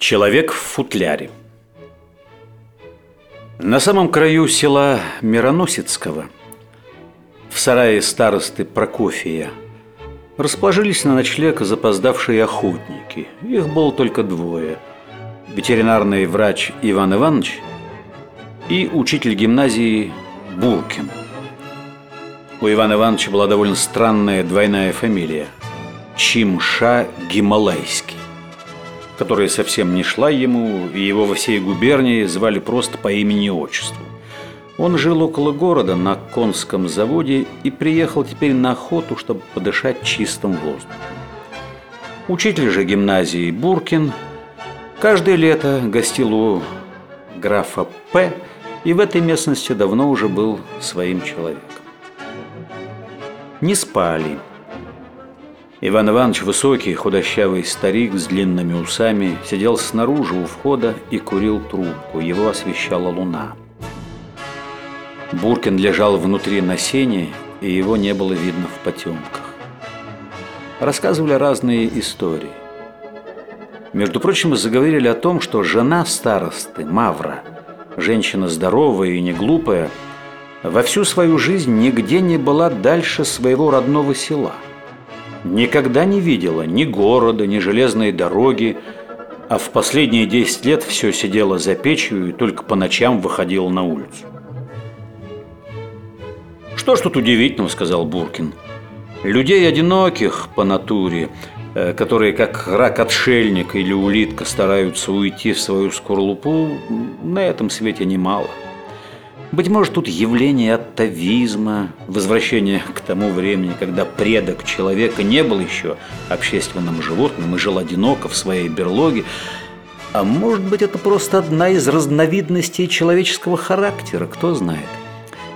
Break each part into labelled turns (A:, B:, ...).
A: Человек в футляре. На самом краю села Мироносецкого, в сарае старосты Прокофия, расположились на ночлег запоздавшие охотники. Их было только двое. Ветеринарный врач Иван Иванович и учитель гимназии Буркин. У Ивана Ивановича была довольно странная двойная фамилия – Чимша Гималайский которая совсем не шла ему, и его во всей губернии звали просто по имени и отчеству. Он жил около города на конском заводе и приехал теперь на охоту, чтобы подышать чистым воздухом. Учитель же гимназии Буркин каждое лето гостил у графа П. и в этой местности давно уже был своим человеком. Не спали. Иван Иванович, высокий, худощавый старик с длинными усами, сидел снаружи у входа и курил трубку. Его освещала луна. Буркин лежал внутри на сене, и его не было видно в потемках. Рассказывали разные истории. Между прочим, заговорили о том, что жена старосты, Мавра, женщина здоровая и не глупая, во всю свою жизнь нигде не была дальше своего родного села – Никогда не видела ни города, ни железной дороги, а в последние 10 лет все сидела за печью и только по ночам выходила на улицу. «Что ж тут удивительного?» – сказал Буркин. «Людей одиноких по натуре, э, которые как рак-отшельник или улитка стараются уйти в свою скорлупу, на этом свете немало». Быть может, тут явление атовизма, возвращение к тому времени, когда предок человека не был еще общественным животным и жил одиноко в своей берлоге, а может быть, это просто одна из разновидностей человеческого характера, кто знает.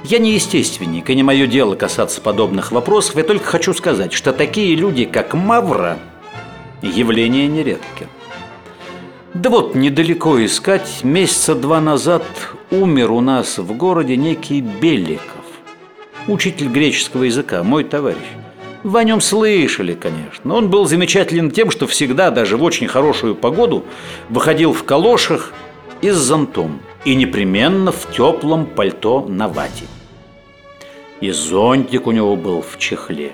A: Я не естественник, и не мое дело касаться подобных вопросов, я только хочу сказать, что такие люди, как Мавра, явление нередкие. Да вот, недалеко искать, месяца два назад умер у нас в городе некий Беликов, учитель греческого языка, мой товарищ. Вы о нем слышали, конечно. Он был замечателен тем, что всегда, даже в очень хорошую погоду, выходил в калошах и с зонтом, и непременно в теплом пальто на вате. И зонтик у него был в чехле,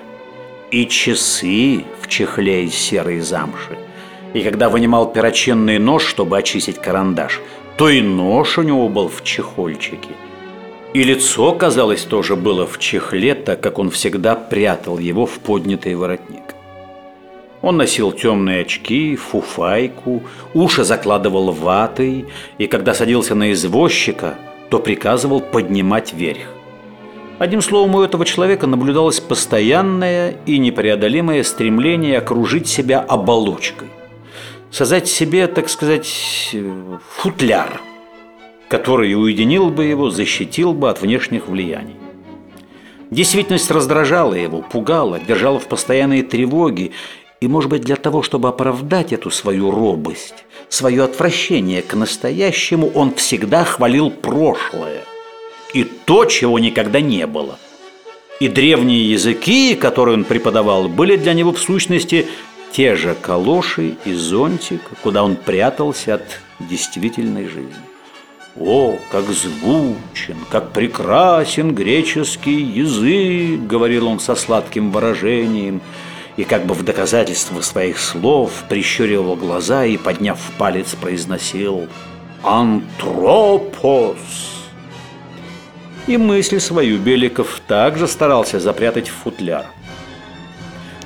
A: и часы в чехле из серой замши – и когда вынимал перочинный нож, чтобы очистить карандаш, то и нож у него был в чехольчике. И лицо, казалось, тоже было в чехле, так как он всегда прятал его в поднятый воротник. Он носил темные очки, фуфайку, уши закладывал ватой, и когда садился на извозчика, то приказывал поднимать вверх. Одним словом, у этого человека наблюдалось постоянное и непреодолимое стремление окружить себя оболочкой создать себе, так сказать, футляр, который уединил бы его, защитил бы от внешних влияний. Действительность раздражала его, пугала, держала в постоянной тревоге, и, может быть, для того, чтобы оправдать эту свою робость, свое отвращение к настоящему, он всегда хвалил прошлое и то, чего никогда не было. И древние языки, которые он преподавал, были для него в сущности те же калоши и зонтик, куда он прятался от действительной жизни. «О, как звучен, как прекрасен греческий язык!» — говорил он со сладким выражением, и как бы в доказательство своих слов прищуривал глаза и, подняв палец, произносил «Антропос!» И мысль свою Беликов также старался запрятать в футляр –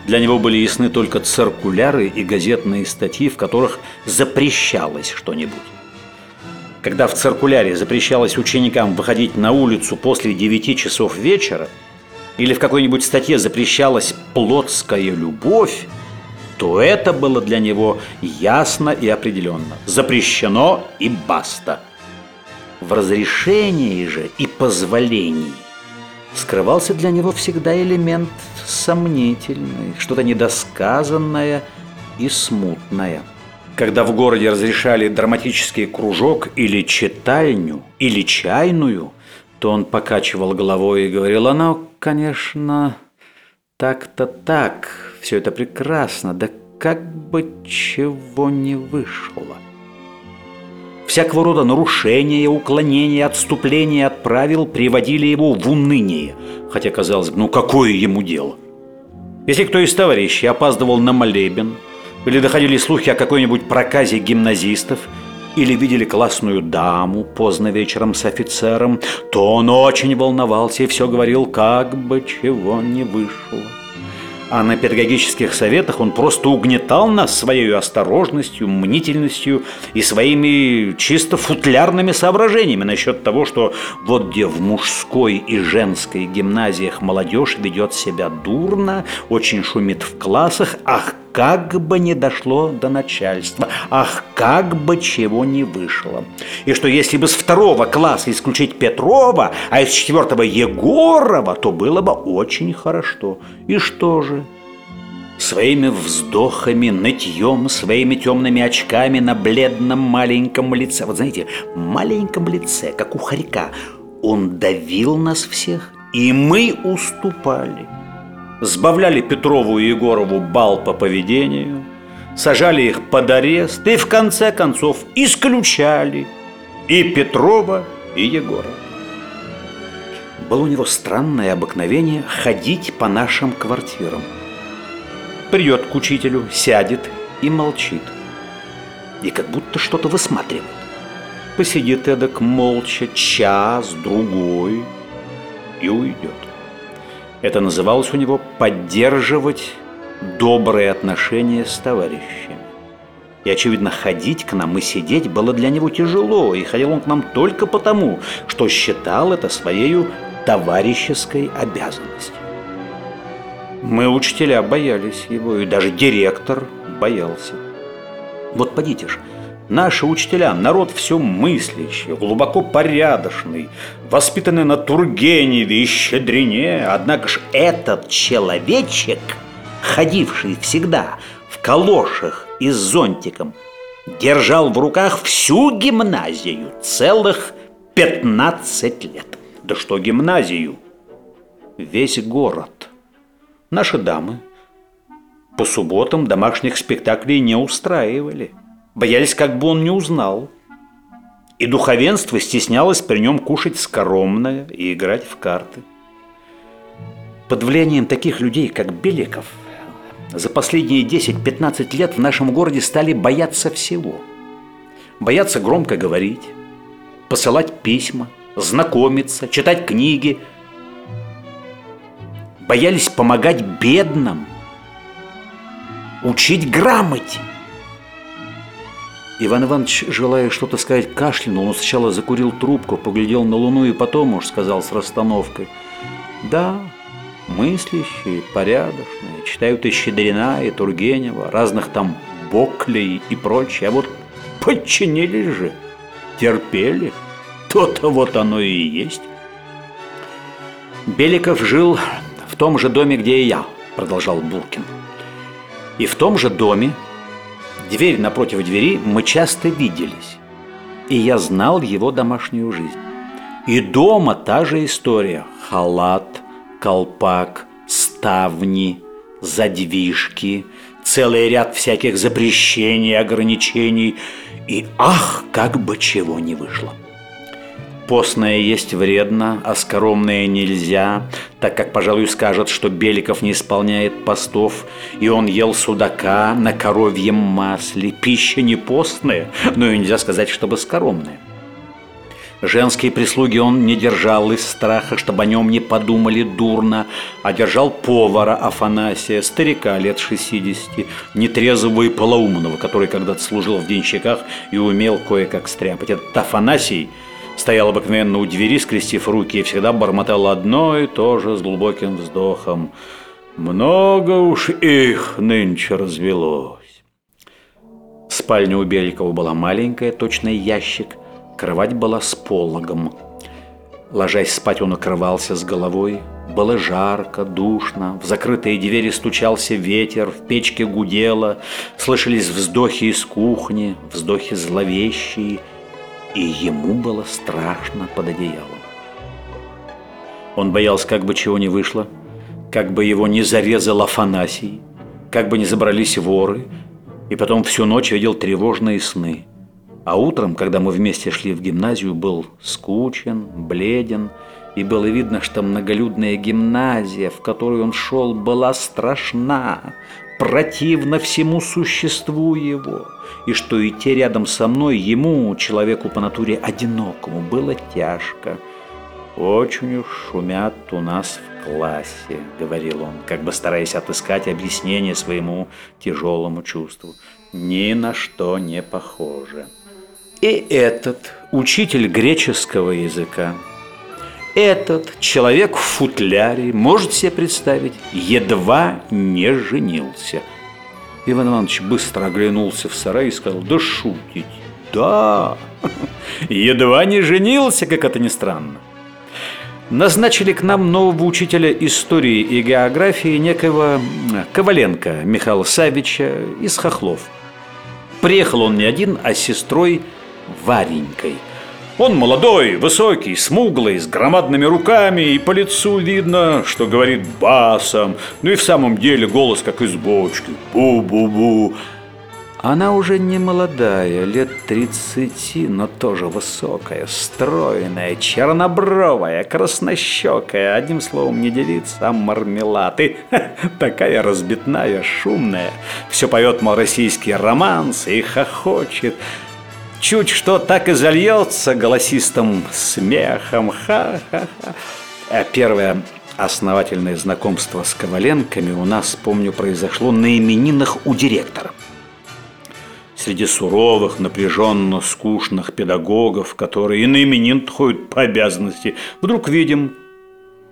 A: для него были ясны только циркуляры и газетные статьи, в которых запрещалось что-нибудь. Когда в циркуляре запрещалось ученикам выходить на улицу после 9 часов вечера, или в какой-нибудь статье запрещалась плотская любовь, то это было для него ясно и определенно. Запрещено и баста. В разрешении же и позволении скрывался для него всегда элемент сомнительный, что-то недосказанное и смутное. Когда в городе разрешали драматический кружок или читальню, или чайную, то он покачивал головой и говорил, оно, конечно, так-то так, все это прекрасно, да как бы чего не вышло. Всякого рода нарушения, уклонения, отступления от правил приводили его в уныние. Хотя, казалось бы, ну какое ему дело? Если кто из товарищей опаздывал на молебен, или доходили слухи о какой-нибудь проказе гимназистов, или видели классную даму поздно вечером с офицером, то он очень волновался и все говорил, как бы чего не вышло. А на педагогических советах он просто угнетал нас своей осторожностью, мнительностью и своими чисто футлярными соображениями насчет того, что вот где в мужской и женской гимназиях молодежь ведет себя дурно, очень шумит в классах, ах, как бы не дошло до начальства, ах, как бы чего не вышло. И что если бы с второго класса исключить Петрова, а из четвертого Егорова, то было бы очень хорошо. И что же? Своими вздохами, нытьем, своими темными очками на бледном маленьком лице, вот знаете, маленьком лице, как у хорька, он давил нас всех, и мы уступали – сбавляли Петрову и Егорову бал по поведению, сажали их под арест и в конце концов исключали и Петрова, и Егорова. Было у него странное обыкновение ходить по нашим квартирам. Придет к учителю, сядет и молчит. И как будто что-то высматривает. Посидит эдак молча час, другой и уйдет. Это называлось у него «поддерживать добрые отношения с товарищами». И, очевидно, ходить к нам и сидеть было для него тяжело, и ходил он к нам только потому, что считал это своей товарищеской обязанностью. Мы, учителя, боялись его, и даже директор боялся. Вот подите ж, Наши учителя – народ все мыслящий, глубоко порядочный, воспитанный на Тургеневе и Щедрине. Однако ж этот человечек, ходивший всегда в калошах и с зонтиком, держал в руках всю гимназию целых 15 лет. Да что гимназию? Весь город. Наши дамы по субботам домашних спектаклей не устраивали – Боялись, как бы он не узнал. И духовенство стеснялось при нем кушать скоромное и играть в карты. Под влиянием таких людей, как Беликов, за последние 10-15 лет в нашем городе стали бояться всего. Бояться громко говорить, посылать письма, знакомиться, читать книги. Боялись помогать бедным, учить грамоте. Иван Иванович, желая что-то сказать, кашлянул, но сначала закурил трубку, поглядел на луну и потом уж сказал с расстановкой. Да, мыслящие, порядочные, читают и Щедрина, и Тургенева, разных там Боклей и прочее, а вот подчинились же, терпели, то-то вот оно и есть. Беликов жил в том же доме, где и я, продолжал Буркин. И в том же доме Дверь напротив двери мы часто виделись, и я знал его домашнюю жизнь. И дома та же история. Халат, колпак, ставни, задвижки, целый ряд всяких запрещений, ограничений. И ах, как бы чего не вышло. Постное есть вредно, а скоромное нельзя, так как, пожалуй, скажет, что Беликов не исполняет постов, и он ел судака на коровьем масле. Пища не постная, но и нельзя сказать, чтобы скоромная. Женские прислуги он не держал из страха, чтобы о нем не подумали дурно, а держал повара Афанасия, старика лет 60, нетрезвого и полоумного, который когда-то служил в денщиках и умел кое-как стряпать. Этот Афанасий – стоял обыкновенно у двери, скрестив руки, и всегда бормотал одно и то же с глубоким вздохом. «Много уж их нынче развелось». Спальня у Беликова была маленькая, точно ящик. Кровать была с пологом. Ложась спать, он укрывался с головой. Было жарко, душно, в закрытые двери стучался ветер, в печке гудело, слышались вздохи из кухни, вздохи зловещие – и ему было страшно под одеялом. Он боялся, как бы чего не вышло, как бы его не зарезал Афанасий, как бы не забрались воры, и потом всю ночь видел тревожные сны. А утром, когда мы вместе шли в гимназию, был скучен, бледен, и было видно, что многолюдная гимназия, в которую он шел, была страшна, противна всему существу его, и что идти рядом со мной ему, человеку по натуре одинокому, было тяжко. «Очень уж шумят у нас в классе», — говорил он, как бы стараясь отыскать объяснение своему тяжелому чувству. «Ни на что не похоже». И этот учитель греческого языка, этот человек в футляре, может себе представить, едва не женился. Иван Иванович быстро оглянулся в сарай и сказал, да шутить, да, едва не женился, как это ни странно. Назначили к нам нового учителя истории и географии некого Коваленко Михаила Савича из Хохлов. Приехал он не один, а с сестрой Варенькой. Он молодой, высокий, смуглый, с громадными руками, и по лицу видно, что говорит басом, ну и в самом деле голос как из бочки. Бу-бу-бу. Она уже не молодая, лет тридцати, но тоже высокая, стройная, чернобровая, краснощекая, одним словом, не девица, а мармелад. И такая разбитная, шумная, все поет, мол, российские романсы и хохочет. Чуть что так и зальется голосистым смехом. Ха-ха-ха. А первое основательное знакомство с Коваленками у нас, помню, произошло на именинах у директора. Среди суровых, напряженно скучных педагогов, которые и на именин ходят по обязанности, вдруг видим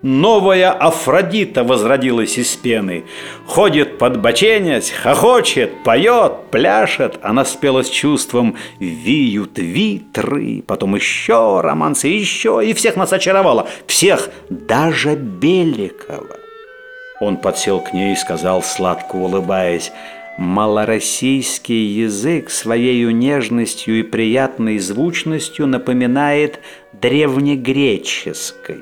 A: Новая Афродита возродилась из пены. Ходит под боченясь, хохочет, поет, пляшет. Она спела с чувством «Виют витры», потом еще романсы, еще, и всех нас очаровала. Всех, даже Беликова. Он подсел к ней и сказал, сладко улыбаясь, «Малороссийский язык своей нежностью и приятной звучностью напоминает древнегреческий».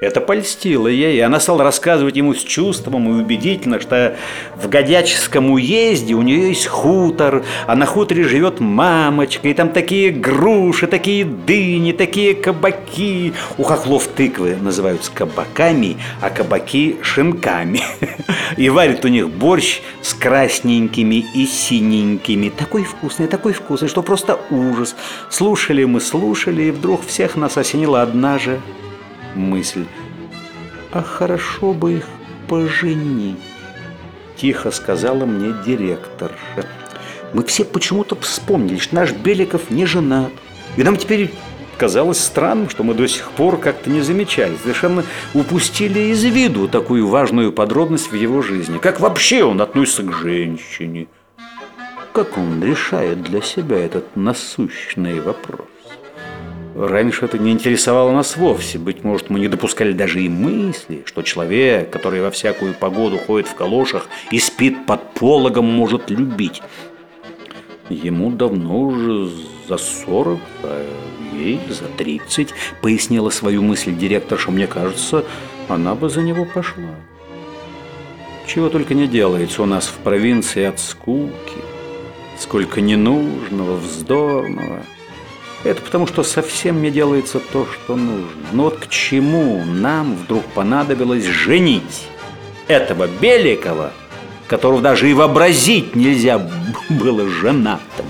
A: Это польстило ей, и она стала рассказывать ему с чувством и убедительно, что в Годяческом уезде у нее есть хутор, а на хуторе живет мамочка, и там такие груши, такие дыни, такие кабаки. У хохлов тыквы называются кабаками, а кабаки – шинками. И варят у них борщ с красненькими и синенькими. Такой вкусный, такой вкусный, что просто ужас. Слушали мы, слушали, и вдруг всех нас осенила одна же мысль. «А хорошо бы их поженить», – тихо сказала мне директорша. Мы все почему-то вспомнили, что наш Беликов не женат. И нам теперь казалось странным, что мы до сих пор как-то не замечали, совершенно упустили из виду такую важную подробность в его жизни. Как вообще он относится к женщине? Как он решает для себя этот насущный вопрос? Раньше это не интересовало нас вовсе. Быть может, мы не допускали даже и мысли, что человек, который во всякую погоду ходит в калошах и спит под пологом, может любить. Ему давно уже за сорок, а ей за тридцать, пояснила свою мысль директорша. Мне кажется, она бы за него пошла. Чего только не делается у нас в провинции от скуки. Сколько ненужного, вздорного – это потому, что совсем не делается то, что нужно. Но вот к чему нам вдруг понадобилось женить этого Беликова, которого даже и вообразить нельзя было женатым?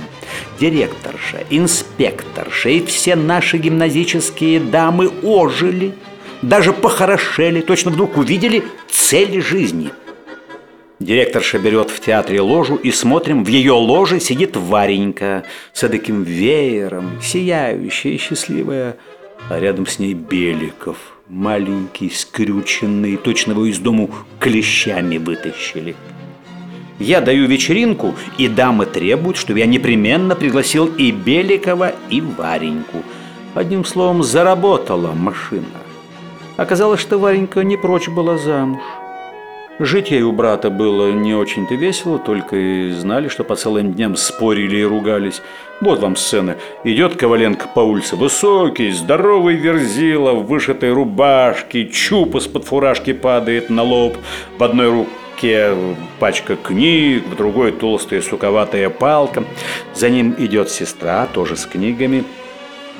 A: Директорша, инспекторша и все наши гимназические дамы ожили, даже похорошели, точно вдруг увидели цель жизни – Директорша берет в театре ложу, и смотрим, в ее ложе сидит Варенька с таким веером, сияющая и счастливая, а рядом с ней Беликов, маленький, скрюченный, точно его из дому клещами вытащили. Я даю вечеринку, и дамы требуют, чтобы я непременно пригласил и Беликова, и Вареньку. Одним словом, заработала машина. Оказалось, что Варенька не прочь была замуж. Жить ей у брата было не очень-то весело, только и знали, что по целым дням спорили и ругались. Вот вам сцена. Идет Коваленко по улице, высокий, здоровый верзила, в вышитой рубашке, чуб из-под фуражки падает на лоб. В одной руке руке пачка книг, в другой толстая суковатая палка. За ним идет сестра, тоже с книгами.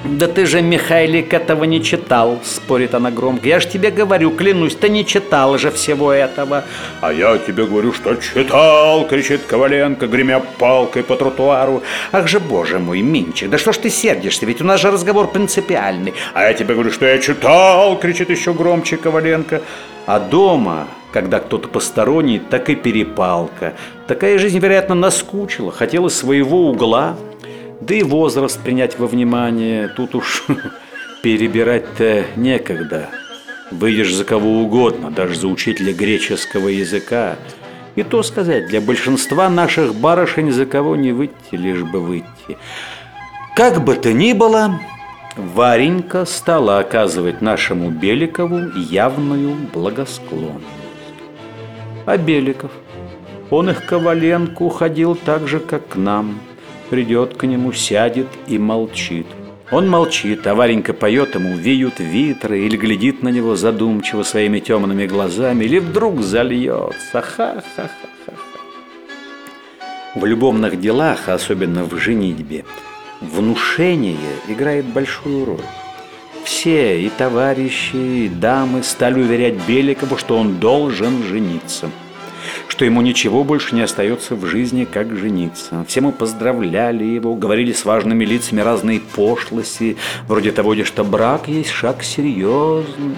A: «Да ты же, Михайлик, этого не читал», — спорит она громко. «Я ж тебе говорю, клянусь, ты не читал же всего этого». «А я тебе говорю, что читал», — кричит Коваленко, гремя палкой по тротуару. «Ах же, боже мой, Минчик, да что ж ты сердишься, ведь у нас же разговор принципиальный». «А я тебе говорю, что я читал», — кричит еще громче Коваленко. А дома, когда кто-то посторонний, так и перепалка. Такая жизнь, вероятно, наскучила, хотела своего угла, да и возраст принять во внимание, тут уж перебирать-то некогда. Выйдешь за кого угодно, даже за учителя греческого языка. И то сказать, для большинства наших барышень за кого не выйти, лишь бы выйти. Как бы то ни было, Варенька стала оказывать нашему Беликову явную благосклонность. А Беликов, он их Коваленко ходил так же, как к нам – придет к нему, сядет и молчит. Он молчит, а Варенька поет ему «Виют витры» или глядит на него задумчиво своими темными глазами, или вдруг зальется. Ха-ха-ха-ха. В любовных делах, особенно в женитьбе, внушение играет большую роль. Все, и товарищи, и дамы стали уверять Беликову, что он должен жениться – что ему ничего больше не остается в жизни, как жениться. Все мы поздравляли его, говорили с важными лицами разные пошлости, вроде того, что брак есть шаг серьезный.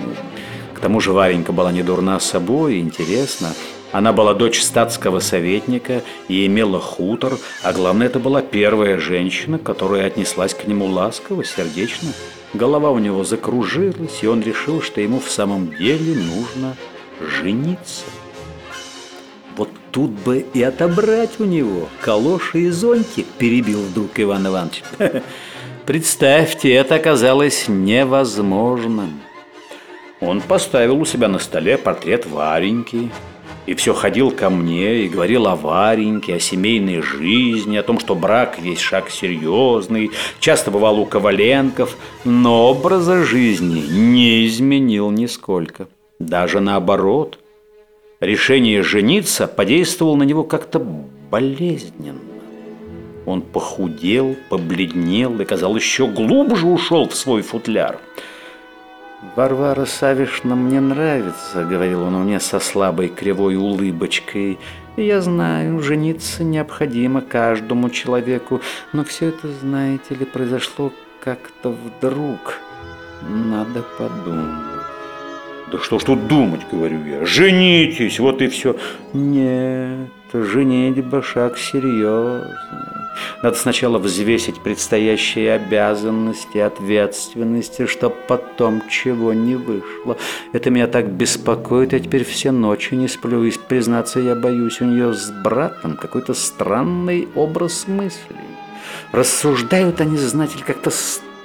A: К тому же Варенька была не дурна собой, интересно. Она была дочь статского советника и имела хутор, а главное, это была первая женщина, которая отнеслась к нему ласково, сердечно. Голова у него закружилась, и он решил, что ему в самом деле нужно жениться. Тут бы и отобрать у него калоши и зонтик, перебил вдруг Иван Иванович. Представьте, это оказалось невозможным. Он поставил у себя на столе портрет Вареньки, и все ходил ко мне и говорил о Вареньке, о семейной жизни, о том, что брак есть шаг серьезный, часто бывал у Коваленков, но образа жизни не изменил нисколько. Даже наоборот – Решение жениться подействовало на него как-то болезненно. Он похудел, побледнел и, казалось, еще глубже ушел в свой футляр. «Варвара Савишна мне нравится», — говорил он мне со слабой кривой улыбочкой. «Я знаю, жениться необходимо каждому человеку, но все это, знаете ли, произошло как-то вдруг. Надо подумать».
B: Да что ж тут думать, говорю я. Женитесь, вот и все.
A: Нет, женитьба шаг серьезный. Надо сначала взвесить предстоящие обязанности, ответственности, чтоб потом чего не вышло. Это меня так беспокоит, я теперь все ночи не сплю. И, признаться, я боюсь, у нее с братом какой-то странный образ мыслей. Рассуждают они, знаете как-то странно,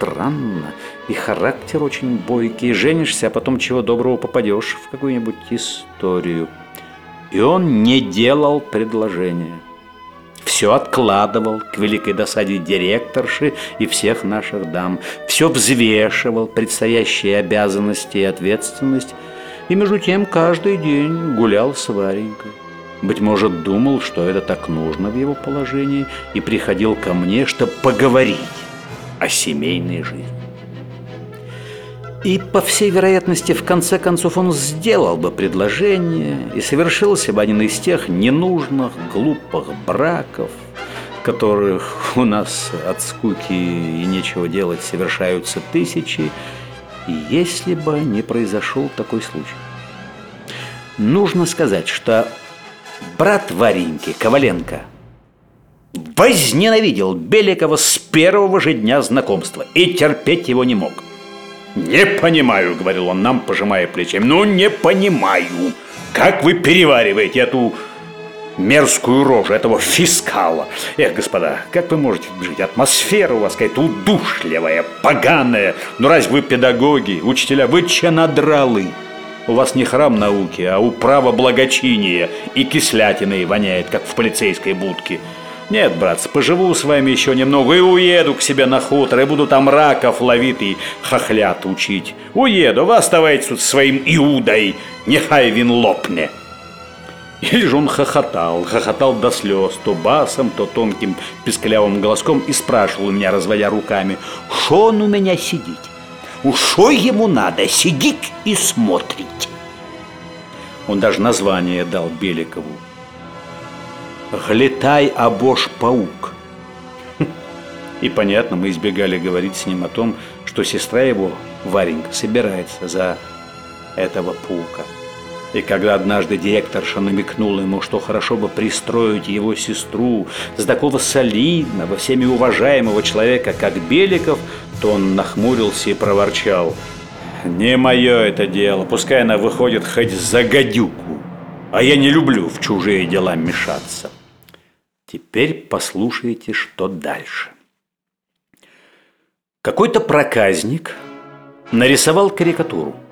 A: и характер очень бойкий. Женишься, а потом чего доброго попадешь в какую-нибудь историю. И он не делал предложения. Все откладывал к великой досаде директорши и всех наших дам. Все взвешивал предстоящие обязанности и ответственность. И между тем каждый день гулял с Варенькой. Быть может, думал, что это так нужно в его положении, и приходил ко мне, чтобы поговорить о семейной жизни. И, по всей вероятности, в конце концов он сделал бы предложение и совершился бы один из тех ненужных, глупых браков, которых у нас от скуки и нечего делать совершаются тысячи, если бы не произошел такой случай. Нужно сказать, что брат Вареньки, Коваленко, возненавидел Беликова с первого же дня знакомства и терпеть его не мог.
B: «Не понимаю», — говорил он нам, пожимая плечами, «ну не понимаю, как вы перевариваете эту мерзкую рожу этого фискала. Эх, господа, как вы можете жить? Атмосфера у вас какая-то удушливая, поганая. Ну разве вы педагоги, учителя, вы чанадралы? У вас не храм науки, а управа благочиния и кислятиной воняет, как в полицейской будке. Нет, братцы, поживу с вами еще немного и уеду к себе на хутор, и буду там раков ловить и хохлят учить. Уеду, вы оставайтесь тут своим Иудой, нехай вин лопне. Или же он хохотал, хохотал до слез, то басом, то тонким песклявым голоском и спрашивал у меня, разводя руками, «Шо он у меня сидит? Ушо ему надо, сидит и смотрит». Он даже название дал Беликову. «Глетай, обож паук». И понятно, мы избегали говорить с ним о том, что сестра его, Варенька, собирается за этого паука. И когда однажды директорша намекнула ему, что хорошо бы пристроить его сестру с такого солидного, всеми уважаемого человека, как Беликов, то он нахмурился и проворчал. «Не мое это дело, пускай она выходит хоть за гадюку, а я не люблю в чужие дела мешаться». Теперь послушайте, что дальше. Какой-то проказник нарисовал карикатуру –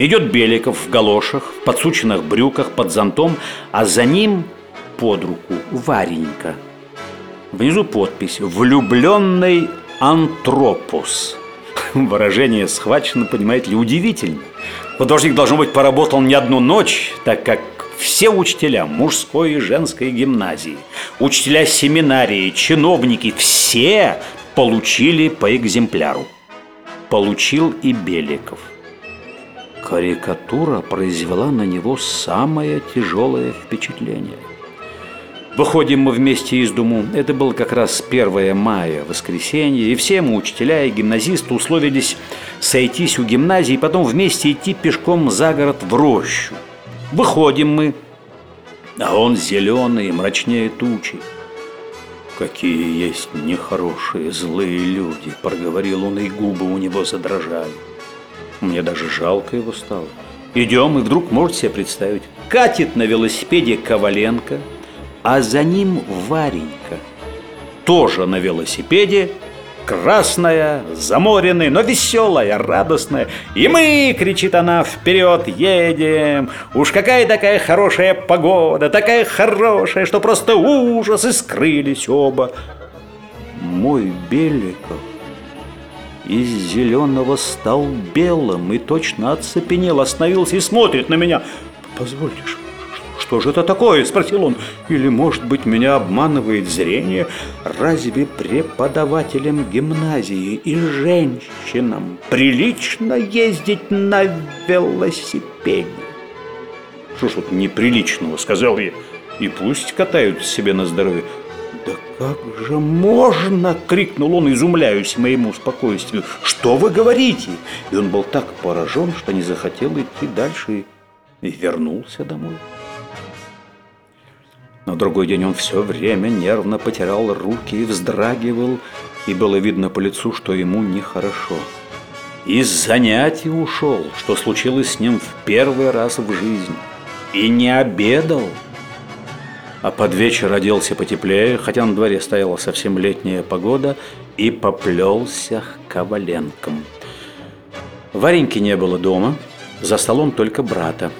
B: Идет Беликов в галошах, в подсученных брюках, под зонтом, а за ним под руку Варенька. Внизу подпись «Влюбленный антропус». Выражение схвачено, понимаете ли, удивительно. Художник, должно быть, поработал не одну ночь, так как все учителя мужской и женской гимназии, учителя семинарии, чиновники, все получили по экземпляру. Получил и Беликов – Карикатура произвела на него самое тяжелое впечатление. Выходим мы вместе из дому. Это было как раз 1 мая, воскресенье, и все мы, учителя и гимназисты, условились сойтись у гимназии потом вместе идти пешком за город в рощу. Выходим мы, а он зеленый, мрачнее тучи. «Какие есть нехорошие, злые люди!» – проговорил он, и губы у него задрожали. Мне даже жалко его стало. Идем, и вдруг можете себе представить, катит на велосипеде Коваленко, а за ним Варенька. Тоже на велосипеде, красная, заморенная, но веселая, радостная. И мы, кричит она, вперед едем. Уж какая такая хорошая погода, такая хорошая, что просто ужас, и скрылись оба. Мой Беликов из зеленого стал белым и точно оцепенел, остановился и смотрит на меня. «Позвольте, что же это такое?» – спросил он. «Или, может быть, меня обманывает зрение? Разве преподавателям гимназии и женщинам прилично ездить на велосипеде?» «Что ж тут неприличного?» – сказал я. «И пусть катаются себе на здоровье». «Да как же можно?» – крикнул он, изумляясь моему спокойствию. «Что вы говорите?» И он был так поражен, что не захотел идти дальше и вернулся домой. На другой день он все время нервно потирал руки и вздрагивал, и было видно по лицу, что ему нехорошо. Из занятий ушел, что случилось с ним в первый раз в жизни, и не обедал – а под вечер оделся потеплее, хотя на дворе стояла совсем летняя погода, и поплелся к Коваленкам. Вареньки не было дома, за столом только брата.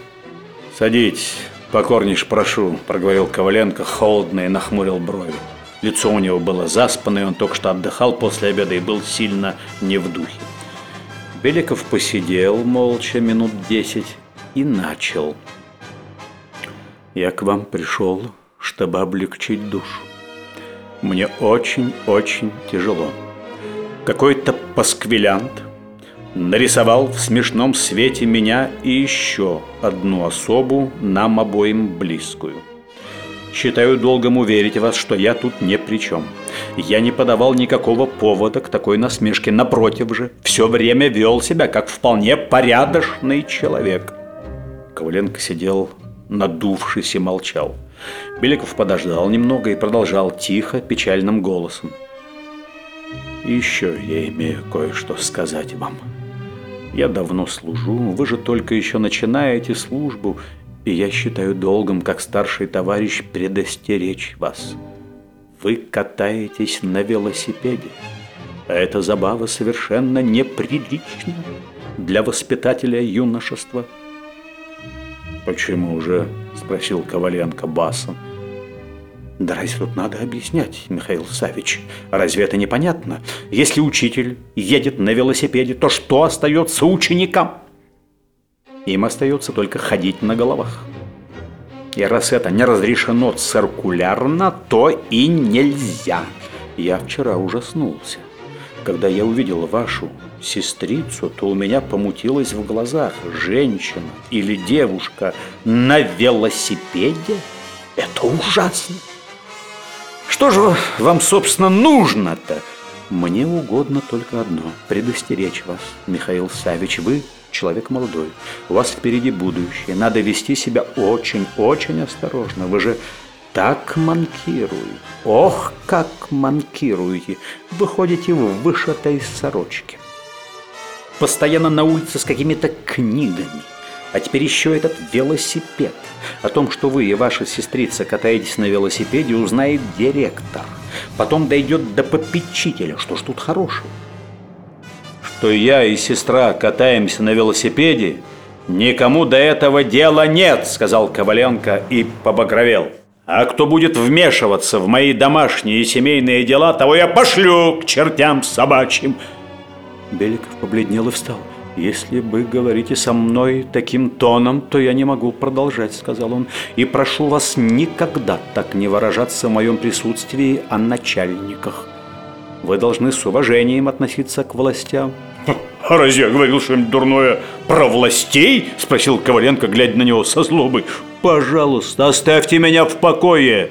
B: «Садитесь, покорнейш прошу», – проговорил Коваленко, холодно и нахмурил брови. Лицо у него было заспанное, он только что отдыхал после обеда и был сильно не в духе. Беликов посидел молча минут десять и начал. «Я к вам пришел чтобы облегчить душу. Мне очень-очень тяжело. Какой-то пасквилянт нарисовал в смешном свете меня и еще одну особу, нам обоим близкую. Считаю долгом уверить вас, что я тут ни при чем. Я не подавал никакого повода к такой насмешке. Напротив же, все время вел себя как вполне порядочный человек. Коваленко сидел надувшись и молчал. Беликов подождал немного и продолжал тихо, печальным голосом. «Еще я имею кое-что сказать вам. Я давно служу, вы же только еще начинаете службу, и я считаю долгом, как старший товарищ, предостеречь вас. Вы катаетесь на велосипеде, а эта забава совершенно неприлична для воспитателя юношества». «Почему же?» – спросил Коваленко басом. Разве тут надо объяснять, Михаил Савич? Разве это непонятно? Если учитель едет на велосипеде, то что остается ученикам? Им остается только ходить на головах.
A: И раз это не разрешено циркулярно, то и нельзя. Я вчера ужаснулся. Когда я увидел вашу сестрицу, то у меня помутилось в глазах. Женщина или девушка на велосипеде? Это ужасно. Что же вам, собственно, нужно-то? Мне угодно только одно – предостеречь вас, Михаил Савич. Вы человек молодой, у вас впереди будущее. Надо вести себя очень-очень осторожно. Вы же так манкируете. Ох, как манкируете. Выходите в вышитой сорочке. Постоянно на улице с какими-то книгами. А теперь еще этот велосипед. О том, что вы и ваша сестрица катаетесь на велосипеде, узнает директор. Потом дойдет до попечителя. Что ж тут хорошего? Что я и сестра катаемся на велосипеде, никому до этого дела нет, сказал Коваленко и побагровел. А кто будет вмешиваться в мои домашние и семейные дела, того я пошлю к чертям собачьим. Беликов побледнел и встал. «Если вы говорите со мной таким тоном, то я не могу продолжать», — сказал он. «И прошу вас никогда так не выражаться в моем присутствии о начальниках. Вы должны с уважением относиться к властям».
B: «А разве я говорил что-нибудь дурное про властей?» – спросил Коваленко, глядя на него со злобой.
A: Пожалуйста, оставьте меня в покое.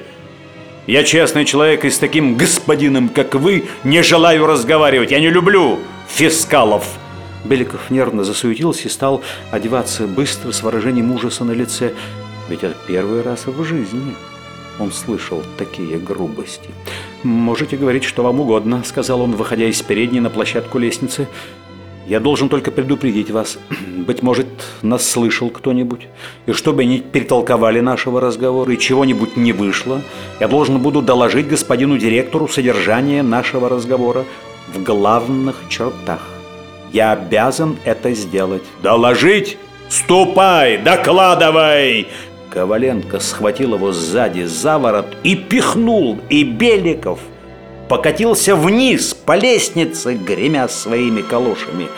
A: Я честный человек и с таким господином, как вы, не желаю разговаривать. Я не люблю фискалов. Беликов нервно засуетился и стал одеваться быстро с выражением ужаса на лице. Ведь это первый раз в жизни он слышал такие грубости. «Можете говорить, что вам угодно», — сказал он, выходя из передней на площадку лестницы. Я должен только предупредить вас. Быть может, нас слышал кто-нибудь. И чтобы не перетолковали нашего разговора и чего-нибудь не вышло, я должен буду доложить господину директору содержание нашего разговора в главных чертах. Я обязан это сделать.
B: Доложить? Ступай, докладывай!
A: Коваленко схватил его сзади за ворот и пихнул, и Беликов – покатился вниз по лестнице, гремя своими калошами.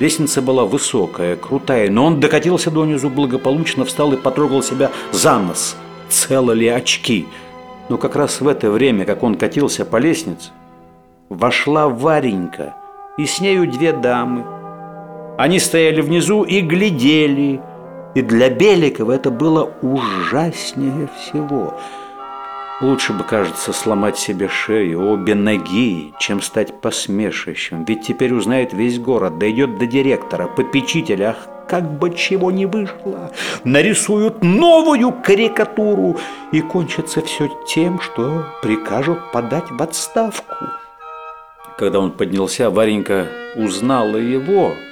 A: Лестница была высокая, крутая, но он докатился донизу благополучно, встал и потрогал себя за нос. Целы ли очки? Но как раз в это время, как он катился по лестнице, вошла Варенька, и с нею две дамы. Они стояли внизу и глядели, и для Беликова это было ужаснее всего – Лучше бы, кажется, сломать себе шею, обе ноги, чем стать посмешищем. Ведь теперь узнает весь город, дойдет до директора, попечителя. Ах, как бы чего не вышло. Нарисуют новую карикатуру, и кончится все тем, что прикажут подать в отставку. Когда он поднялся, Варенька узнала его –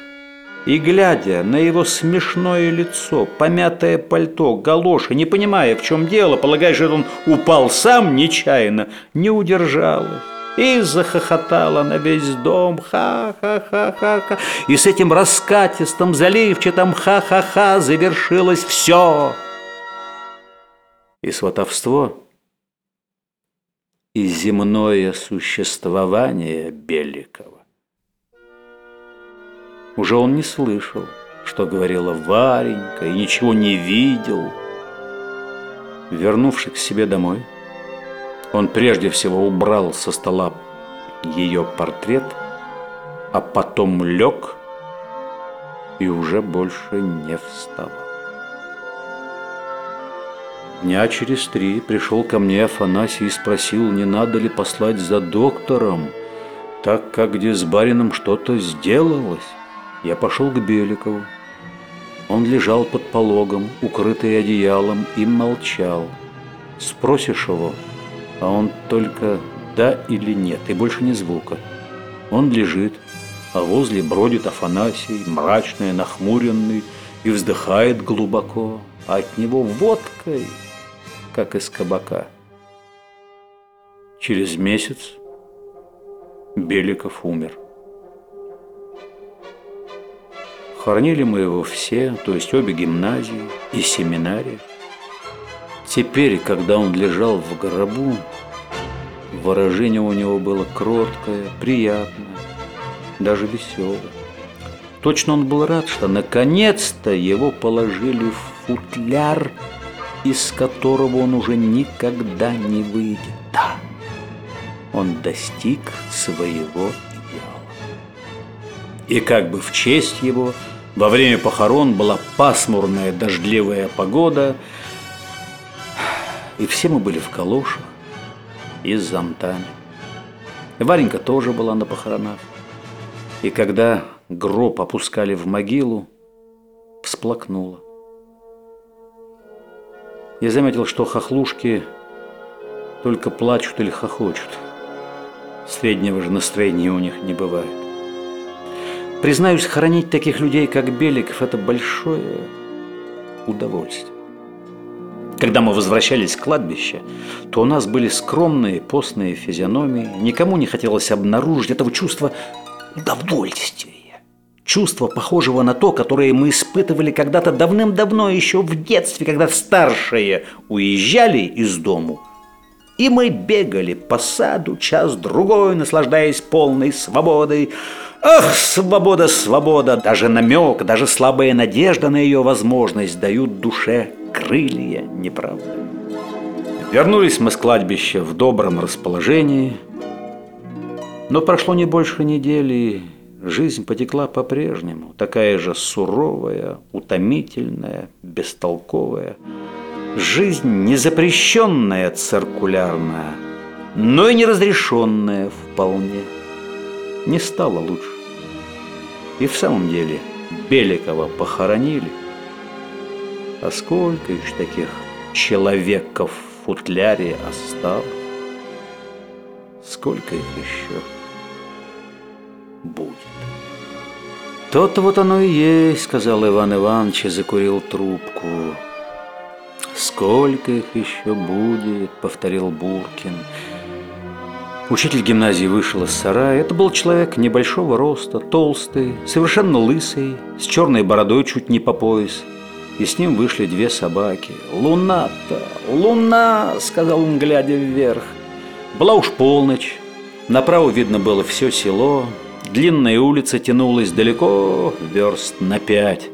A: и, глядя на его смешное лицо, помятое пальто, галоши, не понимая, в чем дело, полагая, что он упал сам нечаянно, не удержалась. И захохотала на весь дом, ха-ха-ха-ха-ха. И с этим раскатистым, заливчатым ха-ха-ха завершилось все. И сватовство, и земное существование Беликова. Уже он не слышал, что говорила Варенька, и ничего не видел. Вернувшись к себе домой, он прежде всего убрал со стола ее портрет, а потом лег и уже больше не встал. Дня через три пришел ко мне Афанасий и спросил, не надо ли послать за доктором, так как где с барином что-то сделалось. Я пошел к Беликову. Он лежал под пологом, укрытый одеялом, и молчал. Спросишь его, а он только «да» или «нет», и больше ни звука. Он лежит, а возле бродит Афанасий, мрачный, нахмуренный, и вздыхает глубоко, а от него водкой, как из кабака. Через месяц Беликов умер. Хоронили мы его все, то есть обе гимназии и семинарии. Теперь, когда он лежал в гробу, выражение у него было кроткое, приятное, даже веселое. Точно он был рад, что наконец-то его положили в футляр из которого он уже никогда не выйдет. Да, он достиг своего идеала. И как бы в честь его во время похорон была пасмурная дождливая погода, и все мы были в калошах и с зонтами. Варенька тоже была на похоронах. И когда гроб опускали в могилу, всплакнула. Я заметил, что хохлушки только плачут или хохочут. Среднего же настроения у них не бывает. Признаюсь, хоронить таких людей, как Беликов, это большое удовольствие. Когда мы возвращались к кладбищу, то у нас были скромные постные физиономии, никому не хотелось обнаружить этого чувства удовольствия. Чувство, похожего на то, которое мы испытывали когда-то давным-давно, еще в детстве, когда старшие уезжали из дому, и мы бегали по саду час-другой, наслаждаясь полной свободой. Ах, свобода, свобода! Даже намек, даже слабая надежда на ее возможность дают душе крылья, не правда? Вернулись мы с кладбища в добром расположении, но прошло не больше недели, жизнь потекла по-прежнему, такая же суровая, утомительная, бестолковая. Жизнь не запрещенная циркулярная, но и не разрешенная вполне. Не стало лучше. И в самом деле Беликова похоронили – а сколько еще таких человеков в футляре осталось? Сколько их еще будет? То-то вот оно и есть, сказал Иван Иванович и закурил трубку. Сколько их еще будет, повторил Буркин. Учитель гимназии вышел из сарая. Это был человек небольшого роста, толстый, совершенно лысый, с черной бородой чуть не по пояс и с ним вышли две собаки. «Луна-то! Луна!» – сказал он, глядя вверх. Была уж полночь. Направо видно было все село. Длинная улица тянулась далеко, верст на пять.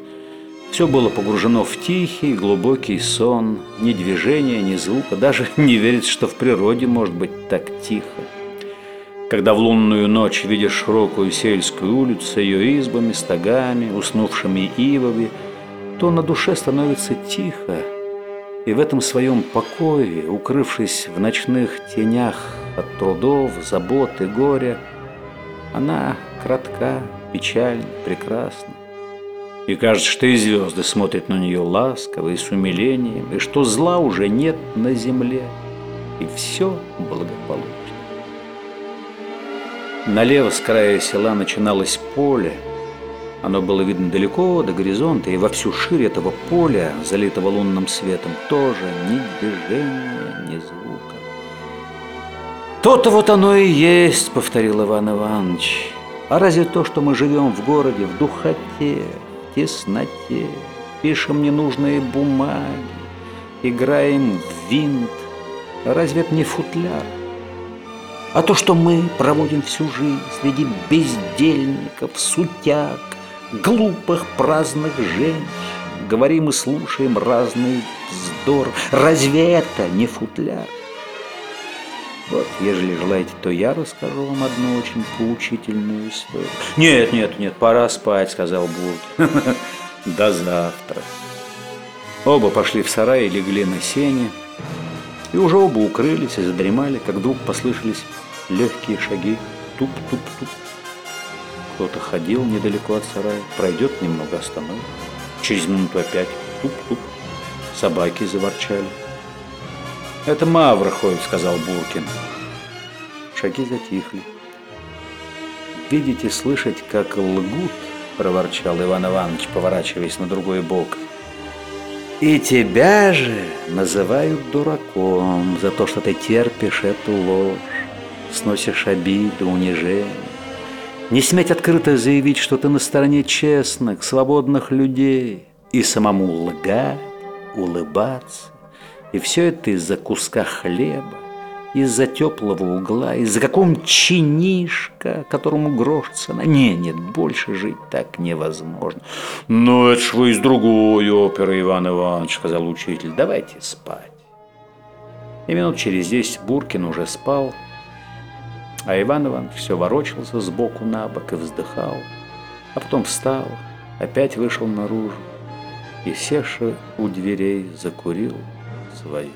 A: Все было погружено в тихий, глубокий сон. Ни движения, ни звука. Даже не верится, что в природе может быть так тихо. Когда в лунную ночь видишь широкую сельскую улицу, ее избами, стогами, уснувшими ивами – то на душе становится тихо, и в этом своем покое, укрывшись в ночных тенях от трудов, забот и горя, она кратка, печальна, прекрасна. И кажется, что и звезды смотрят на нее ласково и с умилением, и что зла уже нет на земле, и все благополучно. Налево с края села начиналось поле – оно было видно далеко, до горизонта, и во всю ширь этого поля, залитого лунным светом, тоже ни движения, ни звука. «То-то вот оно и есть», — повторил Иван Иванович. «А разве то, что мы живем в городе, в духоте, тесноте, пишем ненужные бумаги, играем в винт, разве это не футляр?» А то, что мы проводим всю жизнь среди бездельников, сутяг, глупых праздных женщин, говорим и слушаем разный вздор. Разве это не футляр? Вот, ежели желаете, то я расскажу вам одну очень поучительную историю. Нет, нет, нет, пора спать, сказал Бурки. До завтра. Оба пошли в сарай и легли на сене. И уже оба укрылись и задремали, как вдруг послышались легкие шаги. Туп-туп-туп. Кто-то ходил недалеко от сарая, пройдет немного, остановится. Через минуту опять туп-туп. Собаки заворчали. «Это Мавра ходит», — сказал Буркин. Шаги затихли. «Видите, слышать, как лгут», — проворчал Иван Иванович, поворачиваясь на другой бок. «И тебя же называют дураком за то, что ты терпишь эту ложь, сносишь обиду, унижение не сметь открыто заявить, что ты на стороне честных, свободных людей, и самому лгать, улыбаться. И все это из-за куска хлеба, из-за теплого угла, из-за какого-нибудь чинишка, которому грош цена. Не, нет, больше жить так невозможно. Ну, это ж вы из другой оперы, Иван Иванович, сказал учитель. Давайте спать. И минут через десять Буркин уже спал, а Иван Иванович все ворочался сбоку на бок и вздыхал, а потом встал, опять вышел наружу и, севши у дверей, закурил свою